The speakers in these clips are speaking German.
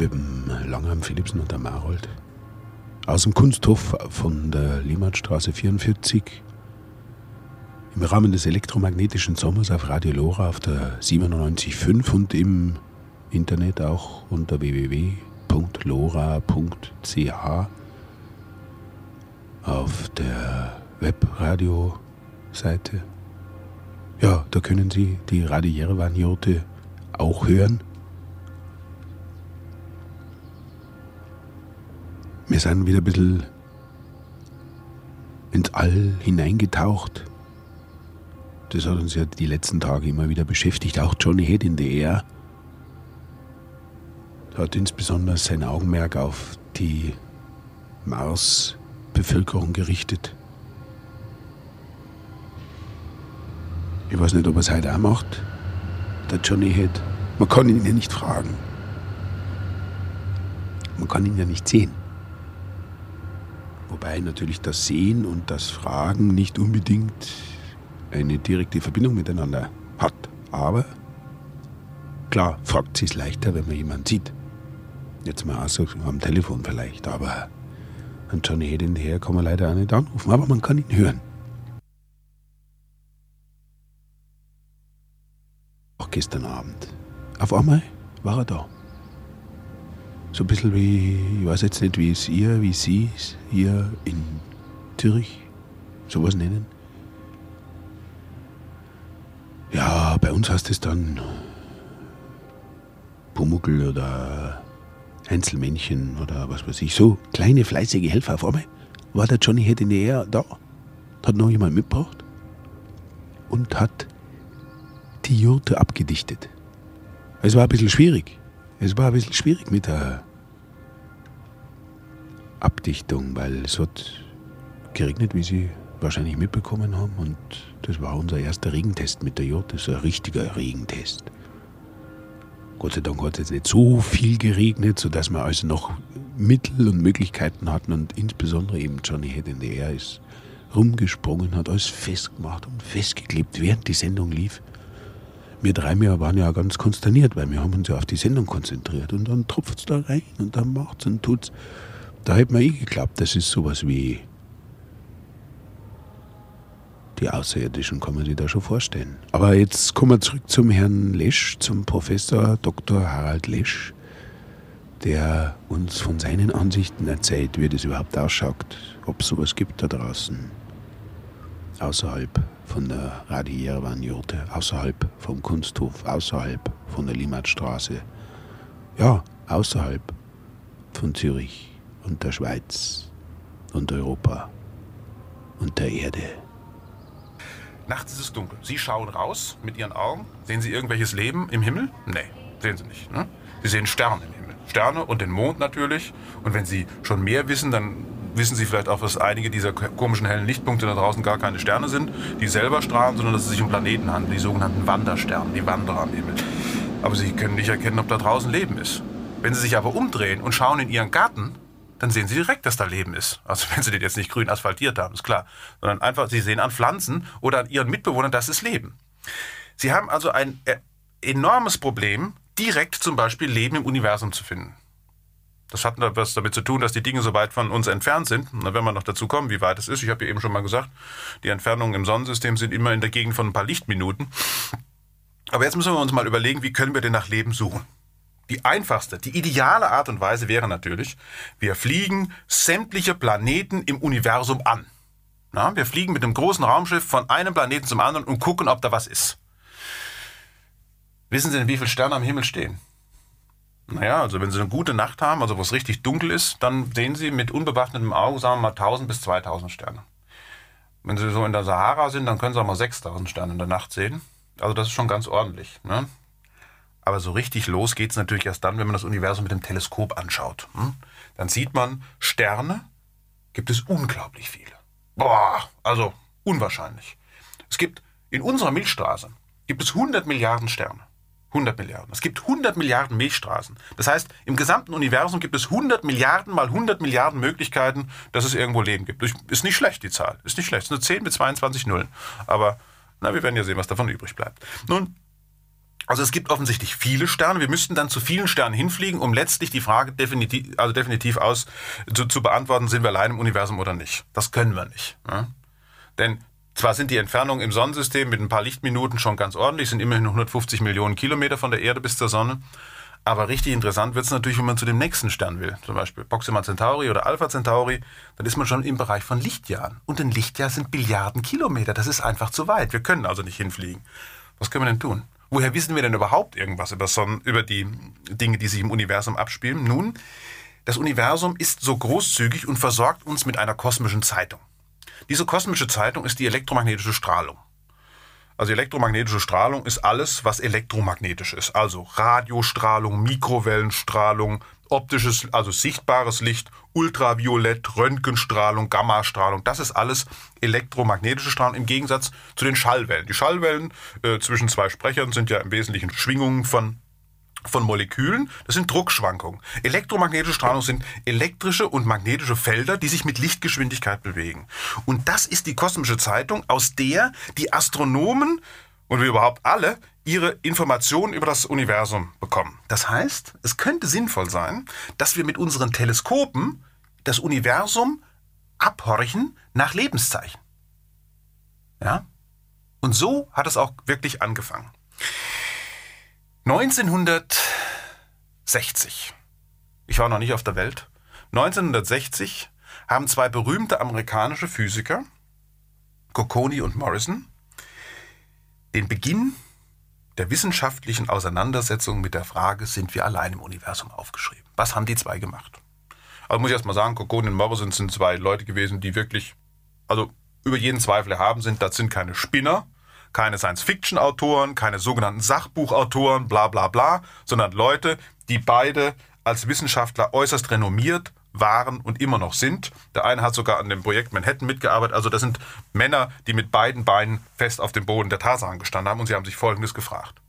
mit dem Langham Philipsen und der Marold. Aus dem Kunsthof von der Limmatstraße 44. Im Rahmen des elektromagnetischen Sommers auf Radio Lora auf der 97.5 und im Internet auch unter www.lora.ch auf der Webradio-Seite. Ja, da können Sie die Radio Jerewan-Jurte auch hören. Wir sind wieder ein bisschen ins All hineingetaucht. Das hat uns ja die letzten Tage immer wieder beschäftigt. Auch Johnny Head in the Air hat insbesondere sein Augenmerk auf die Mars-Bevölkerung gerichtet. Ich weiß nicht, ob er es heute auch macht, der Johnny Head. Man kann ihn ja nicht fragen. Man kann ihn ja nicht sehen. Wobei natürlich das Sehen und das Fragen nicht unbedingt eine direkte Verbindung miteinander hat. Aber klar, fragt es leichter, wenn man jemanden sieht. Jetzt mal außer am Telefon vielleicht, aber an Johnny Head hinterher kann man leider auch nicht anrufen. Aber man kann ihn hören. Auch gestern Abend. Auf einmal war er da. So ein bisschen wie, ich weiß jetzt nicht, wie es ihr, wie sie es hier in Zürich sowas nennen. Ja, bei uns heißt es dann Pumuckl oder Einzelmännchen oder was weiß ich. So kleine, fleißige Helfer. Auf einmal war der Johnny Head in der Air da. Hat noch jemand mitgebracht und hat die Jurte abgedichtet. Es war ein bisschen schwierig. Es war ein bisschen schwierig mit der Abdichtung, weil es hat geregnet, wie Sie wahrscheinlich mitbekommen haben. Und das war unser erster Regentest mit der Jurte. Das ist ein richtiger Regentest. Gott sei Dank hat es jetzt nicht so viel geregnet, sodass wir also noch Mittel und Möglichkeiten hatten. Und insbesondere eben Johnny Head in the Air ist rumgesprungen, hat alles festgemacht und festgeklebt, während die Sendung lief. Wir drei wir waren ja ganz konsterniert, weil wir haben uns ja auf die Sendung konzentriert. Und dann tropft es da rein und dann macht's und tut's. Da hätte man eh geglaubt, das ist sowas wie die Außerirdischen, kann man sich da schon vorstellen. Aber jetzt kommen wir zurück zum Herrn Lesch, zum Professor Dr. Harald Lesch, der uns von seinen Ansichten erzählt, wie das überhaupt ausschaut, ob es sowas gibt da draußen. Außerhalb von der Radio Jerewan-Jurte, außerhalb vom Kunsthof, außerhalb von der Limmatstraße. Ja, außerhalb von Zürich und der Schweiz und Europa und der Erde. Nachts ist es dunkel. Sie schauen raus mit Ihren Augen. Sehen Sie irgendwelches Leben im Himmel? Nee, sehen Sie nicht. Ne? Sie sehen Sterne im Himmel. Sterne und den Mond natürlich. Und wenn Sie schon mehr wissen, dann wissen Sie vielleicht auch, dass einige dieser komischen hellen Lichtpunkte da draußen gar keine Sterne sind, die selber strahlen, sondern dass es sich um Planeten handelt, die sogenannten Wandersterne, die Wanderer am Himmel. Aber Sie können nicht erkennen, ob da draußen Leben ist. Wenn Sie sich aber umdrehen und schauen in Ihren Garten, dann sehen Sie direkt, dass da Leben ist. Also wenn Sie den jetzt nicht grün asphaltiert haben, ist klar. Sondern einfach, Sie sehen an Pflanzen oder an Ihren Mitbewohnern, das ist Leben. Sie haben also ein äh, enormes Problem, direkt zum Beispiel Leben im Universum zu finden. Das hat was damit zu tun, dass die Dinge so weit von uns entfernt sind. Und wenn wir noch dazu kommen, wie weit es ist, ich habe ja eben schon mal gesagt, die Entfernungen im Sonnensystem sind immer in der Gegend von ein paar Lichtminuten. Aber jetzt müssen wir uns mal überlegen, wie können wir denn nach Leben suchen? Die einfachste, die ideale Art und Weise wäre natürlich, wir fliegen sämtliche Planeten im Universum an. Na, wir fliegen mit einem großen Raumschiff von einem Planeten zum anderen und gucken, ob da was ist. Wissen Sie denn, wie viele Sterne am Himmel stehen? Naja, also wenn Sie eine gute Nacht haben, also wo es richtig dunkel ist, dann sehen Sie mit unbewaffnetem Auge, sagen wir mal, 1000 bis 2000 Sterne. Wenn Sie so in der Sahara sind, dann können Sie auch mal 6000 Sterne in der Nacht sehen. Also das ist schon ganz ordentlich. Ne? Aber so richtig los geht es natürlich erst dann, wenn man das Universum mit dem Teleskop anschaut. Hm? Dann sieht man, Sterne gibt es unglaublich viele. Boah, also unwahrscheinlich. Es gibt in unserer Milchstraße gibt es 100 Milliarden Sterne. 100 Milliarden. Es gibt 100 Milliarden Milchstraßen. Das heißt, im gesamten Universum gibt es 100 Milliarden mal 100 Milliarden Möglichkeiten, dass es irgendwo Leben gibt. Ist nicht schlecht, die Zahl. Ist nicht schlecht. Es ist eine 10 mit 22 Nullen. Aber na, wir werden ja sehen, was davon übrig bleibt. Nun, also es gibt offensichtlich viele Sterne. Wir müssten dann zu vielen Sternen hinfliegen, um letztlich die Frage definitiv, also definitiv aus zu, zu beantworten, sind wir allein im Universum oder nicht. Das können wir nicht. Ja? Denn zwar sind die Entfernungen im Sonnensystem mit ein paar Lichtminuten schon ganz ordentlich, sind immerhin 150 Millionen Kilometer von der Erde bis zur Sonne. Aber richtig interessant wird es natürlich, wenn man zu dem nächsten Stern will. Zum Beispiel Proxima Centauri oder Alpha Centauri. Dann ist man schon im Bereich von Lichtjahren. Und ein Lichtjahr sind Billiarden Kilometer. Das ist einfach zu weit. Wir können also nicht hinfliegen. Was können wir denn tun? Woher wissen wir denn überhaupt irgendwas über, Sonnen, über die Dinge, die sich im Universum abspielen? Nun, das Universum ist so großzügig und versorgt uns mit einer kosmischen Zeitung. Diese kosmische Zeitung ist die elektromagnetische Strahlung. Also elektromagnetische Strahlung ist alles, was elektromagnetisch ist. Also Radiostrahlung, Mikrowellenstrahlung, optisches, also sichtbares Licht, Ultraviolett, Röntgenstrahlung, Gammastrahlung. Das ist alles elektromagnetische Strahlung im Gegensatz zu den Schallwellen. Die Schallwellen äh, zwischen zwei Sprechern sind ja im Wesentlichen Schwingungen von von Molekülen, das sind Druckschwankungen. Elektromagnetische Strahlung sind elektrische und magnetische Felder, die sich mit Lichtgeschwindigkeit bewegen. Und das ist die kosmische Zeitung, aus der die Astronomen und wir überhaupt alle ihre Informationen über das Universum bekommen. Das heißt, es könnte sinnvoll sein, dass wir mit unseren Teleskopen das Universum abhorchen nach Lebenszeichen. Ja? Und so hat es auch wirklich angefangen. 1960, ich war noch nicht auf der Welt, 1960 haben zwei berühmte amerikanische Physiker, Cocconi und Morrison, den Beginn der wissenschaftlichen Auseinandersetzung mit der Frage, sind wir allein im Universum aufgeschrieben. Was haben die zwei gemacht? Also muss ich erst mal sagen, Cocconi und Morrison sind zwei Leute gewesen, die wirklich, also über jeden Zweifel erhaben sind. Das sind keine Spinner, keine Science-Fiction-Autoren, keine sogenannten Sachbuchautoren, bla bla bla, sondern Leute, die beide als Wissenschaftler äußerst renommiert waren und immer noch sind. Der eine hat sogar an dem Projekt Manhattan mitgearbeitet. Also das sind Männer, die mit beiden Beinen fest auf dem Boden der Tatsachen gestanden haben und sie haben sich Folgendes gefragt.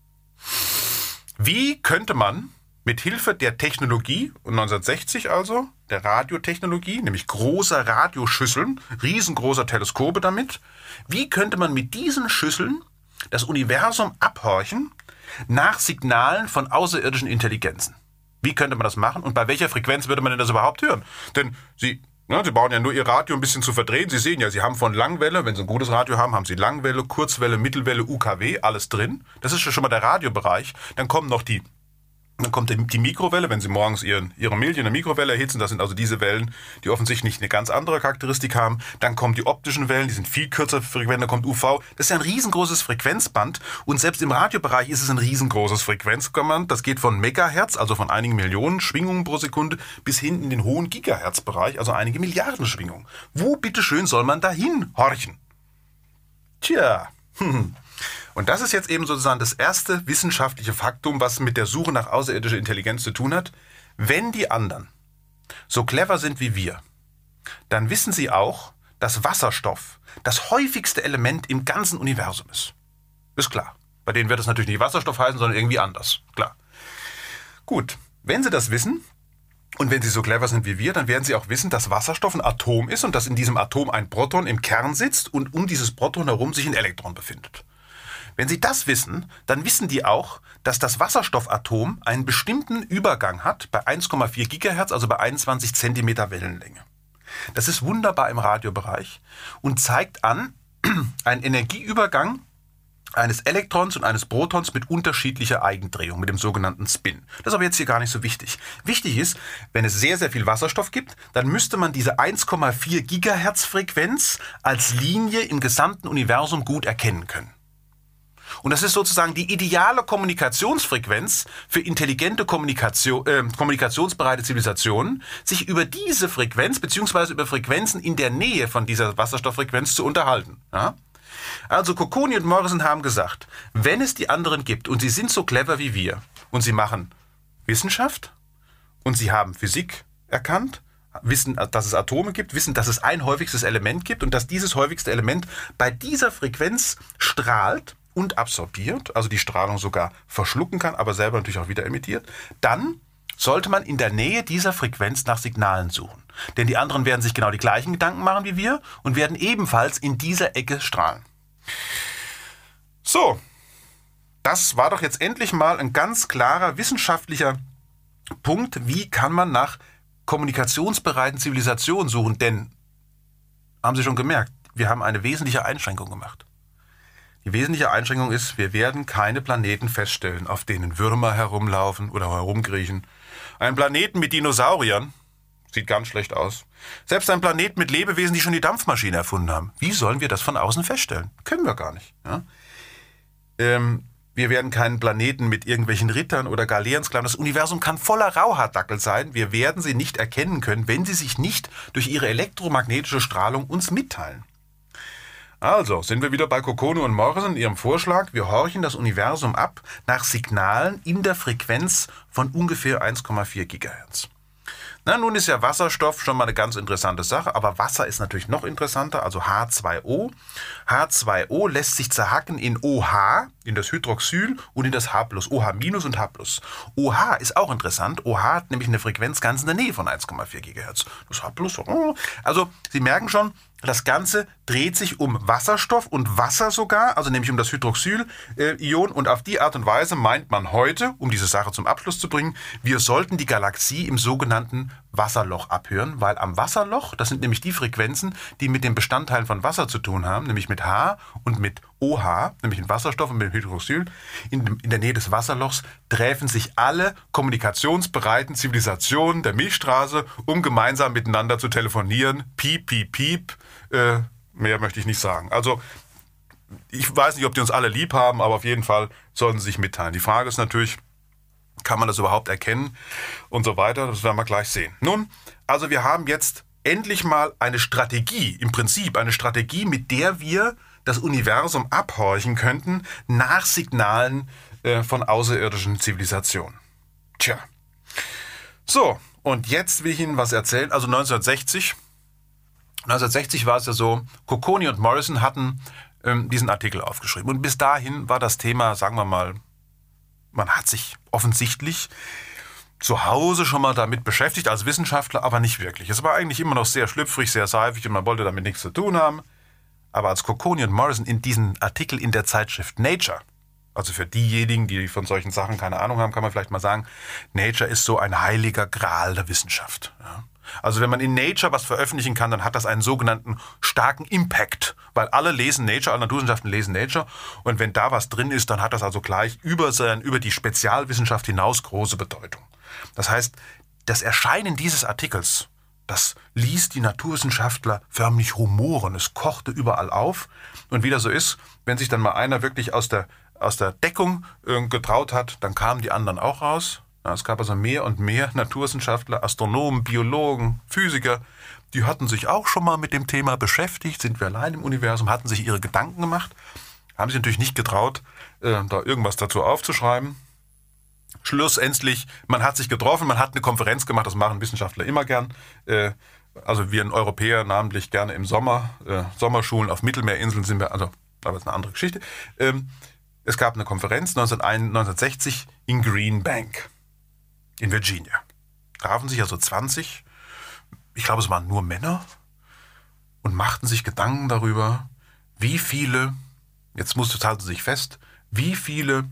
Wie könnte man mit Hilfe der Technologie, 1960 also, der Radiotechnologie, nämlich großer Radioschüsseln, riesengroßer Teleskope damit, wie könnte man mit diesen Schüsseln das Universum abhorchen nach Signalen von außerirdischen Intelligenzen? Wie könnte man das machen und bei welcher Frequenz würde man denn das überhaupt hören? Denn Sie, ne, Sie bauen ja nur Ihr Radio ein bisschen zu verdrehen. Sie sehen ja, Sie haben von Langwelle, wenn Sie ein gutes Radio haben, haben Sie Langwelle, Kurzwelle, Mittelwelle, UKW, alles drin. Das ist schon mal der Radiobereich. Dann kommen noch die dann kommt die Mikrowelle, wenn Sie morgens ihren, Ihre Milch in der Mikrowelle erhitzen. Das sind also diese Wellen, die offensichtlich eine ganz andere Charakteristik haben. Dann kommen die optischen Wellen, die sind viel kürzer frequent. Dann kommt UV. Das ist ja ein riesengroßes Frequenzband. Und selbst im Radiobereich ist es ein riesengroßes Frequenzband. Das geht von Megahertz, also von einigen Millionen Schwingungen pro Sekunde, bis hin in den hohen Gigahertz-Bereich, also einige Milliarden Schwingungen. Wo bitteschön soll man dahin horchen? Tja, hm. Und das ist jetzt eben sozusagen das erste wissenschaftliche Faktum, was mit der Suche nach außerirdischer Intelligenz zu tun hat. Wenn die anderen so clever sind wie wir, dann wissen sie auch, dass Wasserstoff das häufigste Element im ganzen Universum ist. Ist klar. Bei denen wird es natürlich nicht Wasserstoff heißen, sondern irgendwie anders. Klar. Gut. Wenn sie das wissen, Und wenn Sie so clever sind wie wir, dann werden Sie auch wissen, dass Wasserstoff ein Atom ist und dass in diesem Atom ein Proton im Kern sitzt und um dieses Proton herum sich ein Elektron befindet. Wenn Sie das wissen, dann wissen die auch, dass das Wasserstoffatom einen bestimmten Übergang hat bei 1,4 Gigahertz, also bei 21 Zentimeter Wellenlänge. Das ist wunderbar im Radiobereich und zeigt an einen Energieübergang eines Elektrons und eines Protons mit unterschiedlicher Eigendrehung, mit dem sogenannten Spin. Das ist aber jetzt hier gar nicht so wichtig. Wichtig ist, wenn es sehr, sehr viel Wasserstoff gibt, dann müsste man diese 1,4 Gigahertz Frequenz als Linie im gesamten Universum gut erkennen können. Und das ist sozusagen die ideale Kommunikationsfrequenz für intelligente Kommunikation, äh, kommunikationsbereite Zivilisationen, sich über diese Frequenz beziehungsweise über Frequenzen in der Nähe von dieser Wasserstofffrequenz zu unterhalten. Ja? Also Cocconi und Morrison haben gesagt, wenn es die anderen gibt und sie sind so clever wie wir und sie machen Wissenschaft und sie haben Physik erkannt, wissen, dass es Atome gibt, wissen, dass es ein häufigstes Element gibt und dass dieses häufigste Element bei dieser Frequenz strahlt, und absorbiert, also die Strahlung sogar verschlucken kann, aber selber natürlich auch wieder emittiert, dann sollte man in der Nähe dieser Frequenz nach Signalen suchen. Denn die anderen werden sich genau die gleichen Gedanken machen wie wir und werden ebenfalls in dieser Ecke strahlen. So, das war doch jetzt endlich mal ein ganz klarer wissenschaftlicher Punkt, wie kann man nach kommunikationsbereiten Zivilisationen suchen. Denn, haben Sie schon gemerkt, wir haben eine wesentliche Einschränkung gemacht. Die wesentliche Einschränkung ist, wir werden keine Planeten feststellen, auf denen Würmer herumlaufen oder herumkriechen. Ein Planeten mit Dinosauriern sieht ganz schlecht aus. Selbst ein Planet mit Lebewesen, die schon die Dampfmaschine erfunden haben. Wie sollen wir das von außen feststellen? Können wir gar nicht. Ja? Ähm, wir werden keinen Planeten mit irgendwelchen Rittern oder Galeerensklaven. Das Universum kann voller Rauhaardackel sein. Wir werden sie nicht erkennen können, wenn sie sich nicht durch ihre elektromagnetische Strahlung uns mitteilen. Also, sind wir wieder bei Kokono und Morrison in ihrem Vorschlag. Wir horchen das Universum ab nach Signalen in der Frequenz von ungefähr 1,4 Gigahertz. Na, nun ist ja Wasserstoff schon mal eine ganz interessante Sache, aber Wasser ist natürlich noch interessanter, also H2O. H2O lässt sich zerhacken in OH, in das Hydroxyl und in das H+, OH- und H+. OH ist auch interessant. OH hat nämlich eine Frequenz ganz in der Nähe von 1,4 GHz. Das H+, oh. also Sie merken schon, das Ganze dreht sich um Wasserstoff und Wasser sogar, also nämlich um das Hydroxyl-Ion. Und auf die Art und Weise meint man heute, um diese Sache zum Abschluss zu bringen, wir sollten die Galaxie im sogenannten Wasserloch abhören, weil am Wasserloch, das sind nämlich die Frequenzen, die mit den Bestandteilen von Wasser zu tun haben, nämlich mit H und mit OH, nämlich mit Wasserstoff und mit Hydroxyl, in, in der Nähe des Wasserlochs treffen sich alle kommunikationsbereiten Zivilisationen der Milchstraße, um gemeinsam miteinander zu telefonieren. Piep, piep, piep. Äh, mehr möchte ich nicht sagen. Also ich weiß nicht, ob die uns alle lieb haben, aber auf jeden Fall sollen sie sich mitteilen. Die Frage ist natürlich, kann man das überhaupt erkennen und so weiter? Das werden wir gleich sehen. Nun, also wir haben jetzt endlich mal eine Strategie, im Prinzip eine Strategie, mit der wir das Universum abhorchen könnten nach Signalen äh, von außerirdischen Zivilisationen. Tja. So, und jetzt will ich Ihnen was erzählen. Also 1960, 1960 war es ja so, Cocconi und Morrison hatten ähm, diesen Artikel aufgeschrieben. Und bis dahin war das Thema, sagen wir mal, man hat sich offensichtlich zu Hause schon mal damit beschäftigt als Wissenschaftler, aber nicht wirklich. Es war eigentlich immer noch sehr schlüpfrig, sehr seifig und man wollte damit nichts zu tun haben. Aber als Cocconi und Morrison in diesen Artikel in der Zeitschrift Nature, also für diejenigen, die von solchen Sachen keine Ahnung haben, kann man vielleicht mal sagen, Nature ist so ein heiliger Gral der Wissenschaft. Ja. Also wenn man in Nature was veröffentlichen kann, dann hat das einen sogenannten starken Impact, weil alle lesen Nature, alle Naturwissenschaften lesen Nature. Und wenn da was drin ist, dann hat das also gleich über, sein, über die Spezialwissenschaft hinaus große Bedeutung. Das heißt, das Erscheinen dieses Artikels, das ließ die Naturwissenschaftler förmlich rumoren, es kochte überall auf. Und wie das so ist, wenn sich dann mal einer wirklich aus der, aus der Deckung äh, getraut hat, dann kamen die anderen auch raus es gab also mehr und mehr Naturwissenschaftler, Astronomen, Biologen, Physiker, die hatten sich auch schon mal mit dem Thema beschäftigt, sind wir allein im Universum, hatten sich ihre Gedanken gemacht, haben sich natürlich nicht getraut, äh, da irgendwas dazu aufzuschreiben. Schlussendlich, man hat sich getroffen, man hat eine Konferenz gemacht, das machen Wissenschaftler immer gern. Äh, also wir in Europäer namentlich gerne im Sommer, äh, Sommerschulen auf Mittelmeerinseln sind wir, also, aber das ist eine andere Geschichte. Ähm, es gab eine Konferenz 1961 in Green Bank in Virginia. trafen sich also 20, ich glaube es waren nur Männer, und machten sich Gedanken darüber, wie viele, jetzt musst du halten sich fest, wie viele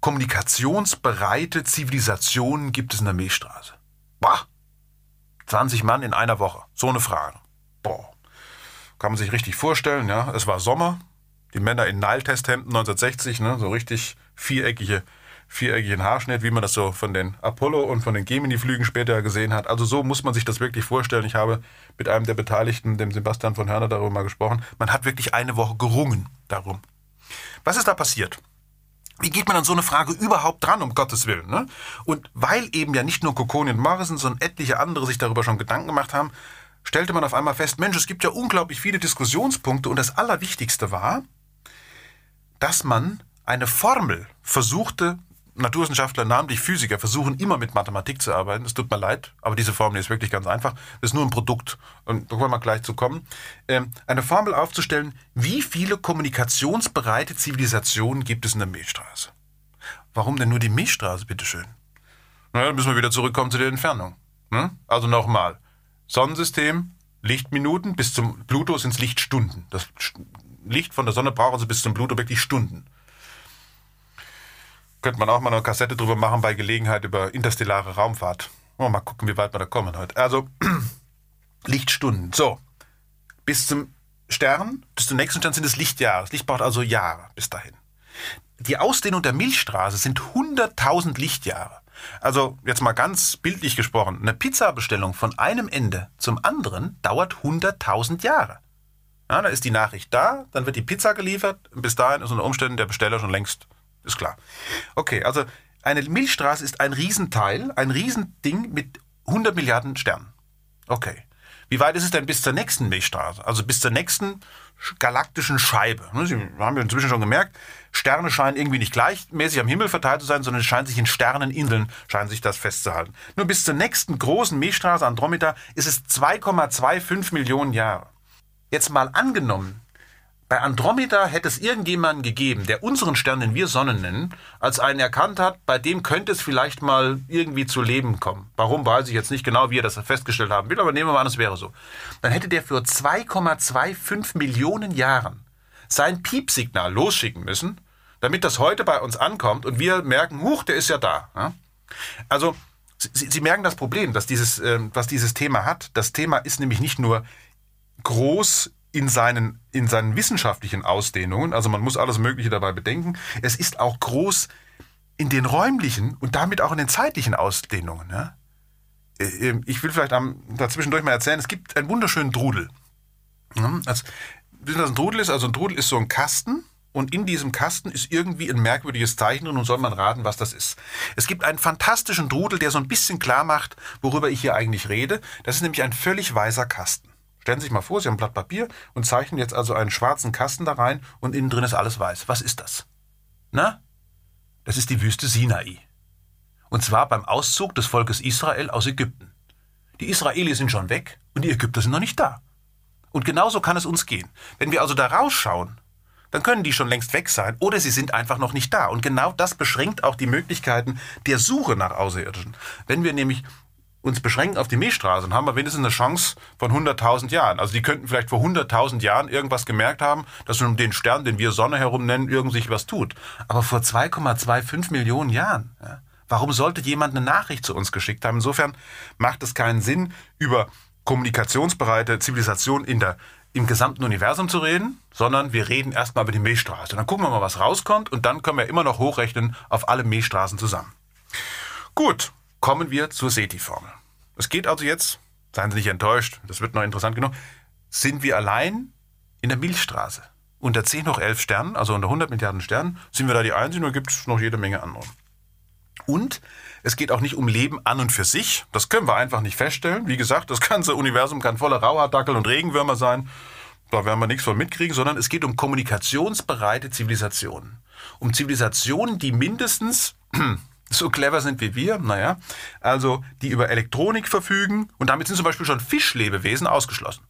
kommunikationsbereite Zivilisationen gibt es in der Milchstraße? Boah, 20 Mann in einer Woche, so eine Frage. Boah, kann man sich richtig vorstellen, ja, es war Sommer, die Männer in Nile-Testhemden 1960, ne, so richtig viereckige viereckigen Haarschnitt, wie man das so von den Apollo und von den Gemini-Flügen später gesehen hat. Also so muss man sich das wirklich vorstellen. Ich habe mit einem der Beteiligten, dem Sebastian von Hörner, darüber mal gesprochen. Man hat wirklich eine Woche gerungen darum. Was ist da passiert? Wie geht man an so eine Frage überhaupt dran, um Gottes Willen? Ne? Und weil eben ja nicht nur Cocconi und Morrison, sondern etliche andere sich darüber schon Gedanken gemacht haben, stellte man auf einmal fest, Mensch, es gibt ja unglaublich viele Diskussionspunkte und das Allerwichtigste war, dass man eine Formel versuchte, Naturwissenschaftler, namentlich Physiker, versuchen immer mit Mathematik zu arbeiten. Es tut mir leid, aber diese Formel ist wirklich ganz einfach. Das ist nur ein Produkt. Und da wollen wir gleich zu kommen. Ähm, eine Formel aufzustellen, wie viele kommunikationsbereite Zivilisationen gibt es in der Milchstraße? Warum denn nur die Milchstraße, bitteschön? Na, dann müssen wir wieder zurückkommen zu der Entfernung. Ne? Also nochmal. Sonnensystem, Lichtminuten, bis zum Pluto sind es Lichtstunden. Das Licht von der Sonne braucht also bis zum Pluto wirklich Stunden. Könnte man auch mal eine Kassette drüber machen bei Gelegenheit über interstellare Raumfahrt. Oh, mal gucken, wie weit wir da kommen heute. Also, Lichtstunden. So. Bis zum Stern, bis zum nächsten Stern sind es Lichtjahre. Das Licht braucht also Jahre bis dahin. Die Ausdehnung der Milchstraße sind 100.000 Lichtjahre. Also jetzt mal ganz bildlich gesprochen, eine Pizzabestellung von einem Ende zum anderen dauert 100.000 Jahre. Ja, da ist die Nachricht da, dann wird die Pizza geliefert. Bis dahin ist unter Umständen der Besteller schon längst ist klar. Okay, also eine Milchstraße ist ein Riesenteil, ein Riesending mit 100 Milliarden Sternen. Okay. Wie weit ist es denn bis zur nächsten Milchstraße? Also bis zur nächsten galaktischen Scheibe. Ne, Sie haben ja inzwischen schon gemerkt, Sterne scheinen irgendwie nicht gleichmäßig am Himmel verteilt zu sein, sondern es scheint sich in Sterneninseln, scheint sich das festzuhalten. Nur bis zur nächsten großen Milchstraße Andromeda ist es 2,25 Millionen Jahre. Jetzt mal angenommen, bei Andromeda hätte es irgendjemanden gegeben, der unseren Stern, den wir Sonnen nennen, als einen erkannt hat, bei dem könnte es vielleicht mal irgendwie zu Leben kommen. Warum, weiß ich jetzt nicht genau, wie er das festgestellt haben will, aber nehmen wir mal an, es wäre so. Dann hätte der für 2,25 Millionen Jahren sein Piepsignal losschicken müssen, damit das heute bei uns ankommt und wir merken, huch, der ist ja da. Also, Sie, Sie merken das Problem, dass dieses, äh, was dieses Thema hat. Das Thema ist nämlich nicht nur groß in seinen, in seinen wissenschaftlichen Ausdehnungen, also man muss alles Mögliche dabei bedenken, es ist auch groß in den räumlichen und damit auch in den zeitlichen Ausdehnungen. Ähm, ich will vielleicht am, dazwischendurch mal erzählen, es gibt einen wunderschönen Drudel. Also, wissen was ein Drudel ist? Also ein Drudel ist so ein Kasten, und in diesem Kasten ist irgendwie ein merkwürdiges Zeichen und nun soll man raten, was das ist. Es gibt einen fantastischen Drudel, der so ein bisschen klar macht, worüber ich hier eigentlich rede. Das ist nämlich ein völlig weißer Kasten. Stellen Sie sich mal vor, Sie haben ein Blatt Papier und zeichnen jetzt also einen schwarzen Kasten da rein und innen drin ist alles weiß. Was ist das? Na? Das ist die Wüste Sinai. Und zwar beim Auszug des Volkes Israel aus Ägypten. Die Israelis sind schon weg und die Ägypter sind noch nicht da. Und genauso kann es uns gehen. Wenn wir also da rausschauen, dann können die schon längst weg sein oder sie sind einfach noch nicht da. Und genau das beschränkt auch die Möglichkeiten der Suche nach Außerirdischen. Wenn wir nämlich uns beschränken auf die Milchstraße, dann haben wir wenigstens eine Chance von 100.000 Jahren. Also die könnten vielleicht vor 100.000 Jahren irgendwas gemerkt haben, dass um den Stern, den wir Sonne herum nennen, irgend sich was tut. Aber vor 2,25 Millionen Jahren. Ja, warum sollte jemand eine Nachricht zu uns geschickt haben? Insofern macht es keinen Sinn, über kommunikationsbereite Zivilisation in der, im gesamten Universum zu reden, sondern wir reden erstmal über die Milchstraße. Dann gucken wir mal, was rauskommt und dann können wir immer noch hochrechnen auf alle Milchstraßen zusammen. Gut, kommen wir zur SETI-Formel. Es geht also jetzt, seien Sie nicht enttäuscht, das wird noch interessant genug, sind wir allein in der Milchstraße. Unter 10 hoch 11 Sternen, also unter 100 Milliarden Sternen, sind wir da die Einzigen oder gibt es noch jede Menge andere. Und es geht auch nicht um Leben an und für sich. Das können wir einfach nicht feststellen. Wie gesagt, das ganze Universum kann voller Rauhaardackel und Regenwürmer sein. Da werden wir nichts von mitkriegen, sondern es geht um kommunikationsbereite Zivilisationen. Um Zivilisationen, die mindestens so clever sind wie wir, naja, also die über Elektronik verfügen und damit sind zum Beispiel schon Fischlebewesen ausgeschlossen.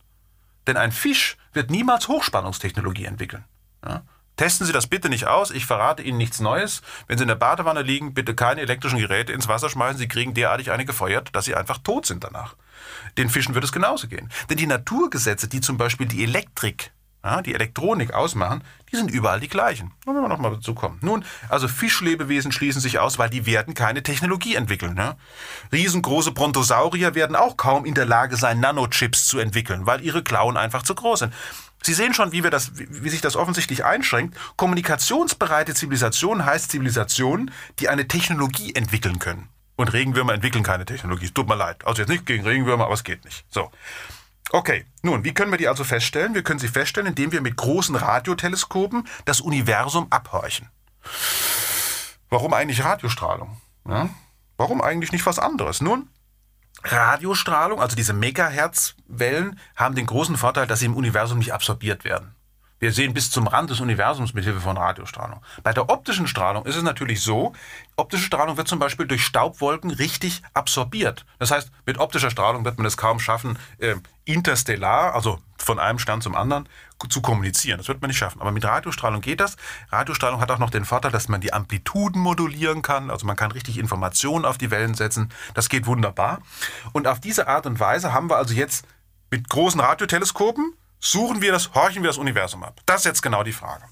Denn ein Fisch wird niemals Hochspannungstechnologie entwickeln. Ja? Testen Sie das bitte nicht aus. Ich verrate Ihnen nichts Neues. Wenn Sie in der Badewanne liegen, bitte keine elektrischen Geräte ins Wasser schmeißen. Sie kriegen derartig eine gefeuert, dass Sie einfach tot sind danach. Den Fischen wird es genauso gehen. Denn die Naturgesetze, die zum Beispiel die Elektrik, ja, die Elektronik ausmachen, die sind überall die gleichen. Da werden wir nochmal dazu kommen. Nun, also Fischlebewesen schließen sich aus, weil die werden keine Technologie entwickeln. Ne? Riesengroße Brontosaurier werden auch kaum in der Lage sein, Nanochips zu entwickeln, weil ihre Klauen einfach zu groß sind. Sie sehen schon, wie, wir das, wie sich das offensichtlich einschränkt. Kommunikationsbereite Zivilisation heißt Zivilisation, die eine Technologie entwickeln können. Und Regenwürmer entwickeln keine Technologie. Tut mir leid. Also jetzt nicht gegen Regenwürmer, aber es geht nicht. So. Okay, nun, wie können wir die also feststellen? Wir können sie feststellen, indem wir mit großen Radioteleskopen das Universum abhorchen. Warum eigentlich Radiostrahlung? Ja? Warum eigentlich nicht was anderes? Nun, Radiostrahlung, also diese Megahertzwellen, haben den großen Vorteil, dass sie im Universum nicht absorbiert werden. Wir sehen bis zum Rand des Universums mit Hilfe von Radiostrahlung. Bei der optischen Strahlung ist es natürlich so, optische Strahlung wird zum Beispiel durch Staubwolken richtig absorbiert. Das heißt, mit optischer Strahlung wird man es kaum schaffen, äh, interstellar, also von einem Stern zum anderen, zu kommunizieren. Das wird man nicht schaffen. Aber mit Radiostrahlung geht das. Radiostrahlung hat auch noch den Vorteil, dass man die Amplituden modulieren kann. Also man kann richtig Informationen auf die Wellen setzen. Das geht wunderbar. Und auf diese Art und Weise haben wir also jetzt mit großen Radioteleskopen suchen wir das, horchen wir das Universum ab. Das ist jetzt genau die Frage.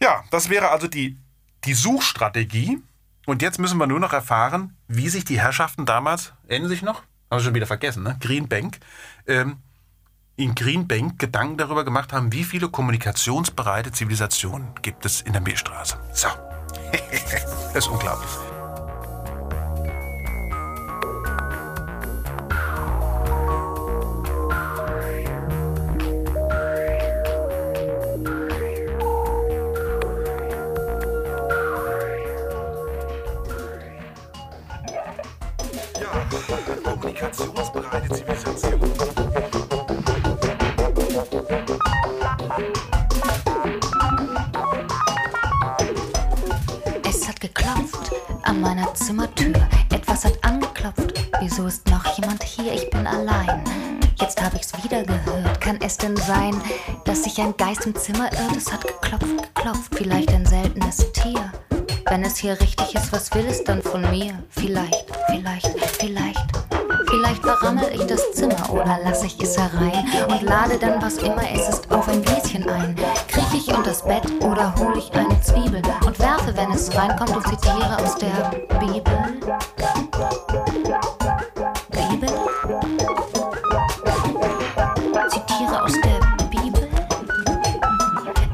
Ja, das wäre also die, die Suchstrategie. Und jetzt müssen wir nur noch erfahren, wie sich die Herrschaften damals, erinnern sich noch? Haben Sie schon wieder vergessen, ne? Green Bank. Ähm, in Green Bank Gedanken darüber gemacht haben, wie viele kommunikationsbereite Zivilisationen gibt es in der Milchstraße. So. das ist unglaublich. Meiner Zimmertür. Etwas hat angeklopft. Wieso ist noch jemand hier? Ich bin allein. Jetzt habe ich's wieder gehört. Kann es denn sein, dass sich ein Geist im Zimmer irrt? Es hat geklopft, geklopft. Vielleicht ein seltenes Tier. Wenn es hier richtig ist, was will es dann von mir? Vielleicht, vielleicht, vielleicht. Verrammel ich das Zimmer oder lasse ich es herein und lade dann, was immer es ist, auf ein Gläschen ein. Kriech ich unters Bett oder hole ich eine Zwiebel und werfe, wenn es reinkommt und zitiere aus der Bibel. Bibel? Zitiere aus der Bibel.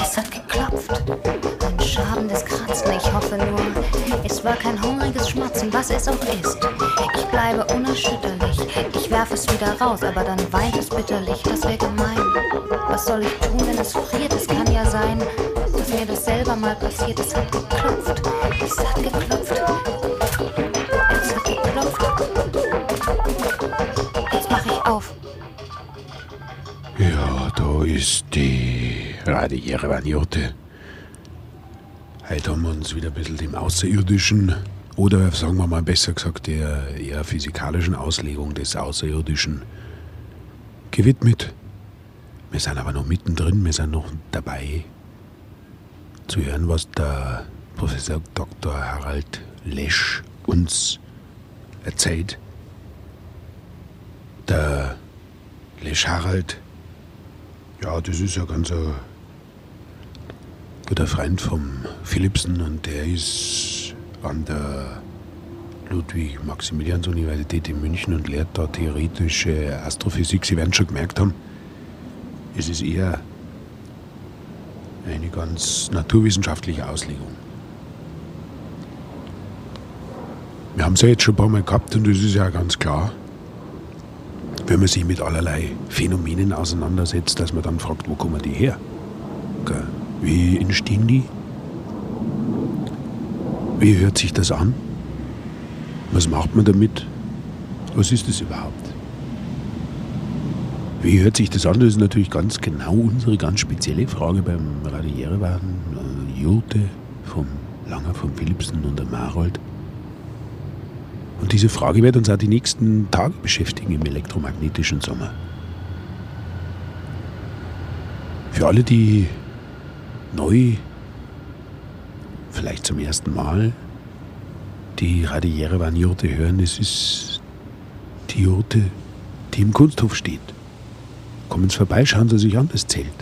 Es hat geklopft. Ein schabendes Kratzen. Ich hoffe nur, es war kein hungriges Schmatzen, was es auch ist. Ich bleibe unerschütterlich. Ich werfe es wieder raus, aber dann weint es bitterlich. Das wäre gemein. Was soll ich tun, wenn es friert? Es kann ja sein, dass mir das selber mal passiert. Es hat geklopft. Es hat geklopft. Es hat geklopft. Jetzt mache ich auf. Ja, da ist die radiäre Variante. Heute haben wir uns wieder ein bisschen dem Außerirdischen oder sagen wir mal besser gesagt der eher physikalischen Auslegung des Außerirdischen gewidmet. Wir sind aber noch mittendrin, wir sind noch dabei zu hören, was der Professor Dr. Harald Lesch uns erzählt. Der Lesch Harald ja, das ist ja ganz ein guter Freund vom Philipsen und der ist an der Ludwig-Maximilians-Universität in München und lehrt da theoretische Astrophysik. Sie werden schon gemerkt haben, es ist eher eine ganz naturwissenschaftliche Auslegung. Wir haben es ja jetzt schon ein paar Mal gehabt und es ist ja ganz klar, wenn man sich mit allerlei Phänomenen auseinandersetzt, dass man dann fragt, wo kommen die her? Wie entstehen die? Wie hört sich das an? Was macht man damit? Was ist das überhaupt? Wie hört sich das an? Das ist natürlich ganz genau unsere ganz spezielle Frage beim Radiärewaren äh, Jurte vom Langer, vom Philipsen und der Marold. Und diese Frage wird uns auch die nächsten Tage beschäftigen im elektromagnetischen Sommer. Für alle, die neu, vielleicht zum ersten Mal, die Radierewan-Jurte hören. Es ist die Jurte, die im Kunsthof steht. Kommen Sie vorbei, schauen Sie sich an, das Zelt,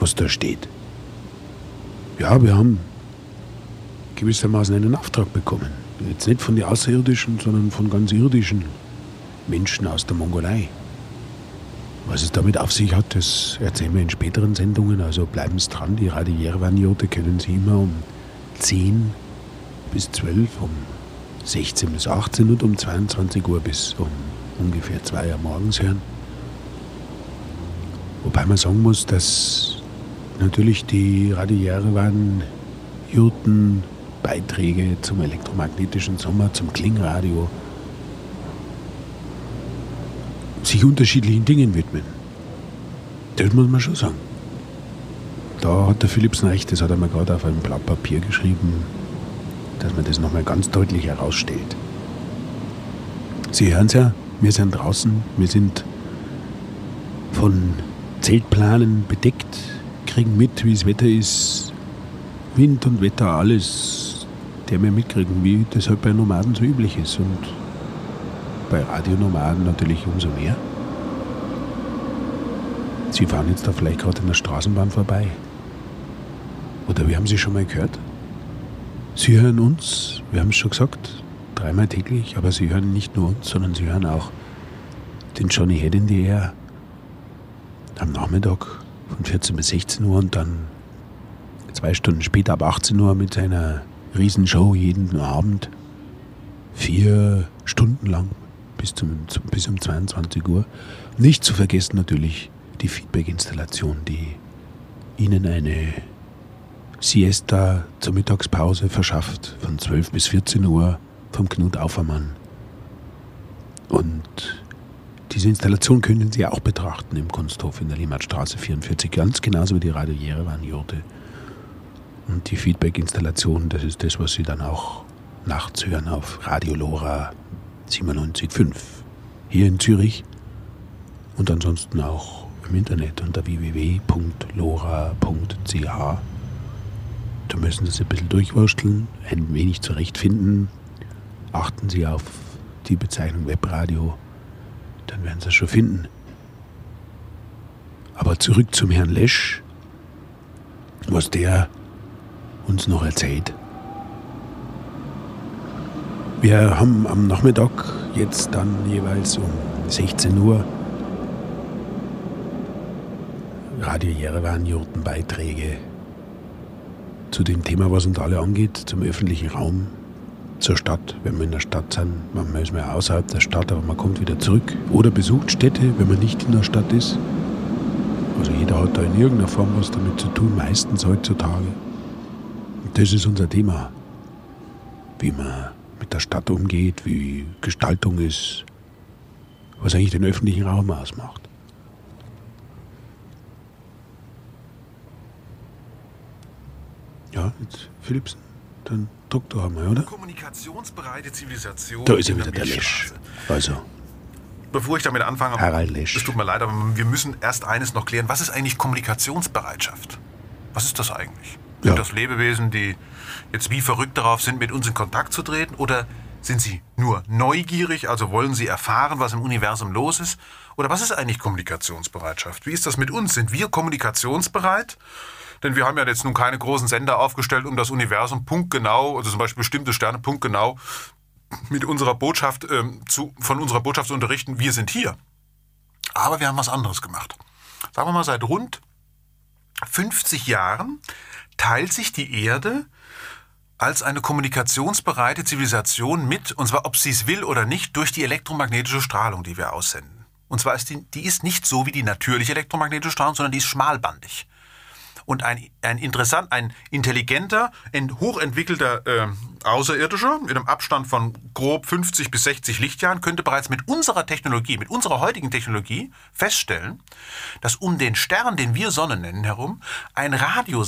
was da steht. Ja, wir haben gewissermaßen einen Auftrag bekommen. Jetzt nicht von den Außerirdischen, sondern von ganz irdischen Menschen aus der Mongolei. Was es damit auf sich hat, das erzählen wir in späteren Sendungen. Also bleiben Sie dran. Die Radio Jerewan-Jote können Sie immer um 10 bis 12, um 16 bis 18 und um 22 Uhr bis um ungefähr 2 Uhr morgens hören. Wobei man sagen muss, dass natürlich die Radio Jerewan-Jurten Beiträge zum elektromagnetischen Sommer, zum Klingradio, sich unterschiedlichen Dingen widmen. Das muss man schon sagen. Da hat der Philipsen recht, das hat er mir gerade auf einem Blatt Papier geschrieben, dass man das nochmal ganz deutlich herausstellt. Sie hören es ja, wir sind draußen, wir sind von Zeltplanen bedeckt, kriegen mit, wie das Wetter ist, Wind und Wetter, alles, der wir mitkriegen, wie das halt bei Nomaden so üblich ist. Und bei Radionomaden natürlich umso mehr. Sie fahren jetzt da vielleicht gerade in der Straßenbahn vorbei. Oder wir haben Sie schon mal gehört? Sie hören uns, wir haben es schon gesagt, dreimal täglich, aber Sie hören nicht nur uns, sondern Sie hören auch den Johnny Head in the Air am Nachmittag von 14 bis 16 Uhr und dann zwei Stunden später ab 18 Uhr mit seiner Riesenshow jeden Abend vier Stunden lang bis, zum, bis um 22 Uhr. Nicht zu vergessen natürlich die Feedback-Installation, die Ihnen eine Siesta zur Mittagspause verschafft von 12 bis 14 Uhr vom Knut Aufermann. Und diese Installation können Sie auch betrachten im Kunsthof in der Limmatstraße 44, ganz genauso wie die Radio Jerewan-Jurte. Und die Feedback-Installation, das ist das, was Sie dann auch nachts hören auf Radio Lora 97.5 hier in Zürich und ansonsten auch im Internet unter www.lora.ch. Da müssen Sie es ein bisschen durchwursteln, ein wenig zurechtfinden. Achten Sie auf die Bezeichnung Webradio, dann werden Sie es schon finden. Aber zurück zum Herrn Lesch, was der uns noch erzählt. Wir haben am Nachmittag jetzt dann jeweils um 16 Uhr Radio Jerewan Jurtenbeiträge zu dem Thema, was uns alle angeht, zum öffentlichen Raum, zur Stadt, wenn wir in der Stadt sind. Manchmal ist man ja außerhalb der Stadt, aber man kommt wieder zurück. Oder besucht Städte, wenn man nicht in der Stadt ist. Also jeder hat da in irgendeiner Form was damit zu tun, meistens heutzutage. Und das ist unser Thema. Wie man mit der Stadt umgeht, wie Gestaltung ist, was eigentlich den öffentlichen Raum ausmacht. Ja, jetzt Philipsen, dann druck doch einmal, oder? Kommunikationsbereite Zivilisation. Da ist er in wieder, der Lesch. Also, Bevor ich damit anfange, Harald Lesch. es tut mir leid, aber wir müssen erst eines noch klären. Was ist eigentlich Kommunikationsbereitschaft? Was ist das eigentlich? Sind Ja. das Lebewesen, die jetzt wie verrückt darauf sind, mit uns in Kontakt zu treten? Oder sind sie nur neugierig, also wollen sie erfahren, was im Universum los ist? Oder was ist eigentlich Kommunikationsbereitschaft? Wie ist das mit uns? Sind wir kommunikationsbereit? Denn wir haben ja jetzt nun keine großen Sender aufgestellt, um das Universum punktgenau, also zum Beispiel bestimmte Sterne punktgenau mit unserer Botschaft ähm, zu, von unserer Botschaft zu unterrichten, wir sind hier. Aber wir haben was anderes gemacht. Sagen wir mal, seit rund 50 Jahren teilt sich die Erde als eine kommunikationsbereite Zivilisation mit, und zwar ob sie es will oder nicht, durch die elektromagnetische Strahlung, die wir aussenden. Und zwar ist die, die ist nicht so wie die natürliche elektromagnetische Strahlung, sondern die ist schmalbandig. Und ein, ein interessant, ein intelligenter, ein hochentwickelter äh, Außerirdischer mit einem Abstand von grob 50 bis 60 Lichtjahren könnte bereits mit unserer Technologie, mit unserer heutigen Technologie feststellen, dass um den Stern, den wir Sonne nennen, herum ein Radio